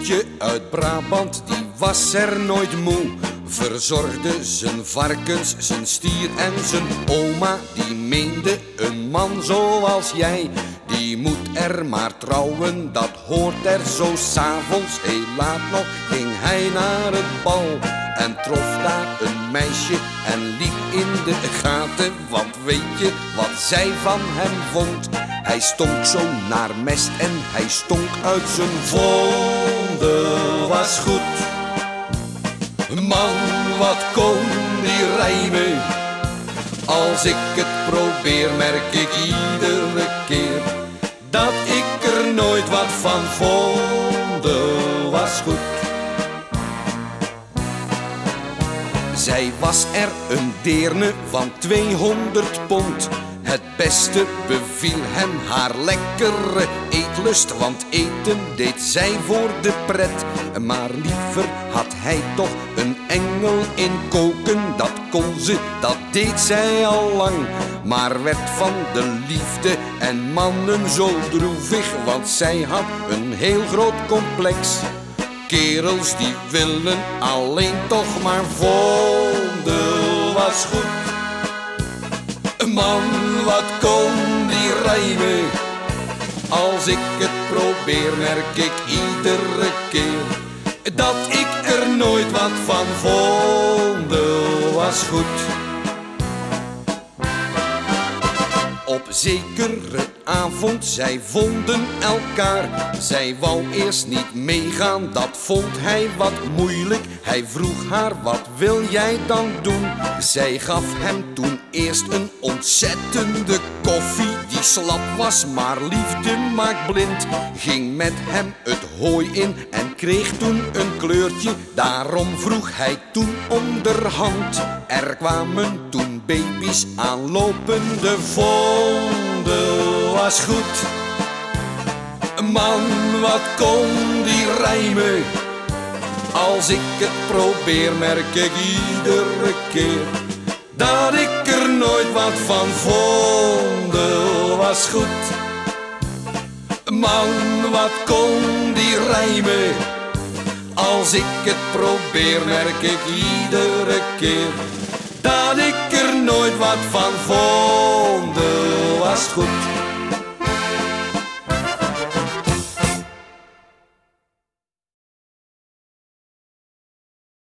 boertje uit Brabant, die was er nooit moe. Verzorgde zijn varkens, zijn stier en zijn oma. Die meende een man zoals jij, die moet er maar trouwen. Dat hoort er zo s'avonds, heel laat nog, ging hij naar het bal. En trof daar een meisje en liep in de gaten. Want weet je wat zij van hem vond? Hij stonk zo naar mest en hij stonk uit zijn vonden was goed. Man, wat kon die rijmen? Als ik het probeer, merk ik iedere keer dat ik er nooit wat van vonden was goed. Zij was er een deerne van 200 pond. Het beste beviel hem haar lekkere eetlust, want eten deed zij voor de pret. Maar liever had hij toch een engel in koken, dat kon ze, dat deed zij al lang. Maar werd van de liefde en mannen zo droevig, want zij had een heel groot complex. Kerels die willen alleen toch maar vonden was goed. Man, wat kon die rijmen? Als ik het probeer, merk ik iedere keer dat ik er nooit wat van vonden was goed. Op zekere zij vonden elkaar. Zij wou eerst niet meegaan, dat vond hij wat moeilijk. Hij vroeg haar, wat wil jij dan doen? Zij gaf hem toen eerst een ontzettende koffie. Die slap was, maar liefde maakt blind. Ging met hem het hooi in en kreeg toen een kleurtje. Daarom vroeg hij toen onderhand. Er kwamen toen baby's aanlopende vonden was goed. Man, wat kon die rijmen? Als ik het probeer, merk ik iedere keer dat ik er nooit wat van vonden was goed. Man, wat kon die rijmen? Als ik het probeer, merk ik iedere keer dat ik er nooit wat van vonden was goed.